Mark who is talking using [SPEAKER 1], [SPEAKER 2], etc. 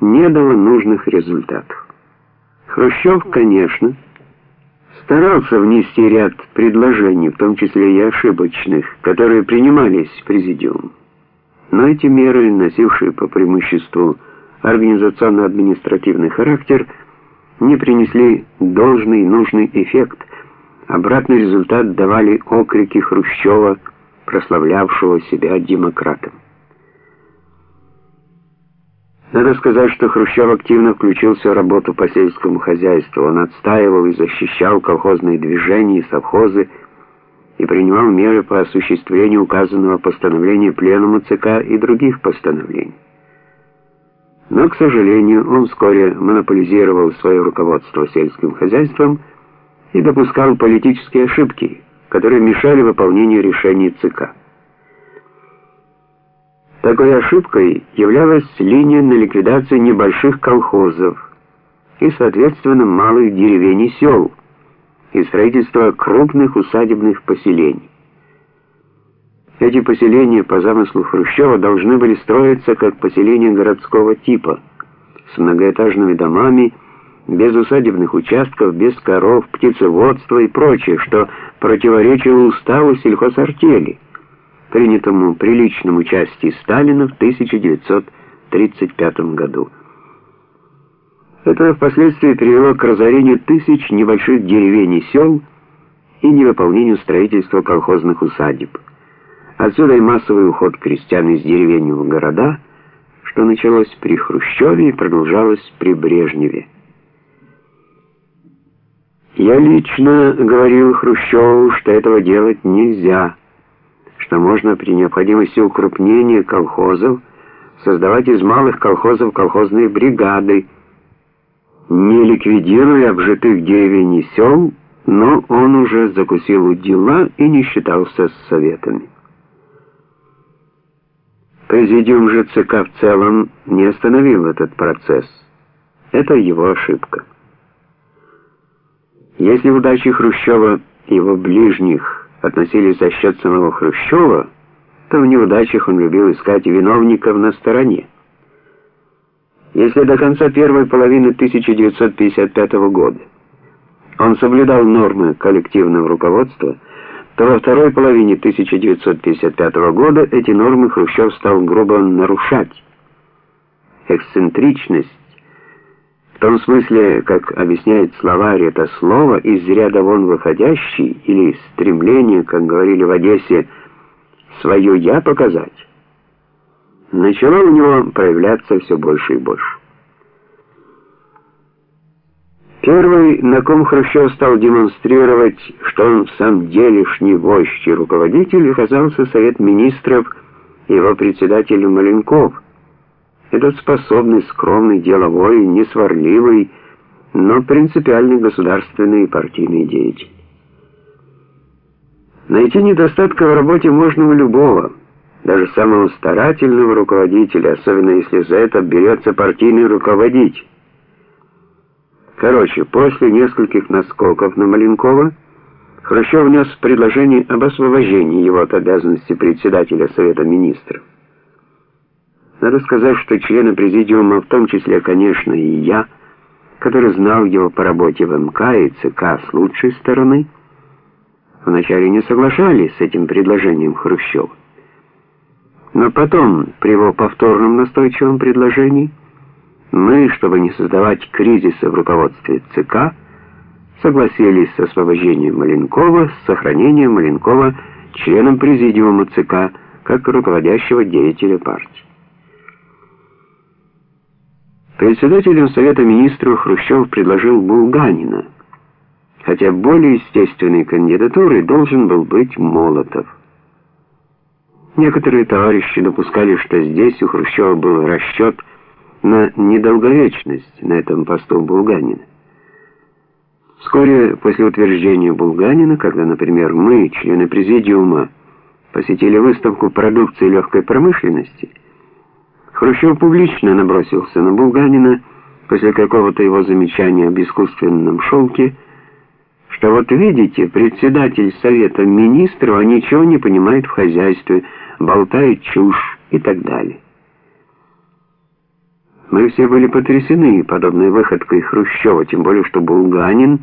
[SPEAKER 1] не дало нужных результатов. Хрущев, конечно, старался внести ряд предложений, в том числе и ошибочных, которые принимались президиумом. Но эти меры, носившие по преимуществу организационно-административный характер, не принесли должный нужный эффект. Обратный результат давали окрики Хрущева, прославлявшего себя демократом. Надо сказать, что Хрущев активно включился в работу по сельскому хозяйству. Он отстаивал и защищал колхозные движения и совхозы и принимал меры по осуществлению указанного постановления Пленума ЦК и других постановлений. Но, к сожалению, он вскоре монополизировал свое руководство сельским хозяйством и допускал политические ошибки, которые мешали выполнению решений ЦК. Такой ошибкой являлась линия на ликвидацию небольших колхозов и, соответственно, малых деревень и сел, и строительство крупных усадебных поселений. Эти поселения по замыслу Хрущева должны были строиться как поселения городского типа, с многоэтажными домами, без усадебных участков, без коров, птицеводства и прочее, что противоречило уставу сельхозартели принятому при личном участии Сталина в 1935 году. Это впоследствии привело к разорению тысяч небольших деревень и сел и невыполнению строительства колхозных усадеб. Отсюда и массовый уход крестьян из деревень в города, что началось при Хрущеве и продолжалось при Брежневе. Я лично говорил Хрущеву, что этого делать нельзя что можно при необходимости укрупнения колхозов создавать из малых колхозов колхозные бригады, не ликвидируя обжитых деревень и сел, но он уже закусил у дела и не считался с советами. Президиум же ЦК в целом не остановил этот процесс. Это его ошибка. Если удачи Хрущева и его ближних относились за счет самого Хрущева, то в неудачах он любил искать виновников на стороне. Если до конца первой половины 1955 года он соблюдал нормы коллективного руководства, то во второй половине 1955 года эти нормы Хрущев стал грубо нарушать. Эксцентричность в том смысле, как объясняет словарь это слово, из ряда вон выходящий, или стремление, как говорили в Одессе, свое «я» показать, начало у него проявляться все больше и больше. Первый, на ком Хрущев стал демонстрировать, что он в самом делешний вождь и руководитель, оказался Совет Министров и его председатель Маленков – этот способный, скромный, деловой, несварливый, но принципиальный государственный и партийный деятель. Найти недостатка в работе можно у любого, даже самого старательного руководителя, особенно если за это берется партийный руководитель. Короче, после нескольких наскоков на Маленкова Хрущев внес предложение об освобождении его от обязанности председателя Совета Министров. Надо сказать, что члены президиума, в том числе, конечно, и я, который знал его по работе в МК и ЦК с лучшей стороны, вначале не соглашались с этим предложением Хрущева. Но потом, при его повторном настойчивом предложении, мы, чтобы не создавать кризиса в руководстве ЦК, согласились с освобождением Маленкова, с сохранением Маленкова членом президиума ЦК как руководящего деятеля партии. Председателем Совета Министров Хрущев предложил Булганина, хотя более естественной кандидатурой должен был быть Молотов. Некоторые товарищи допускали, что здесь у Хрущева был расчет на недолговечность на этом посту Булганина. Вскоре после утверждения Булганина, когда, например, мы, члены президиума, посетили выставку продукции легкой промышленности, Хрущев публично набросился на Булганина после какого-то его замечания об искусственном шелке, что вот видите, председатель Совета Министров, а ничего не понимает в хозяйстве, болтает чушь и так далее. Мы все были потрясены подобной выходкой Хрущева, тем более что Булганин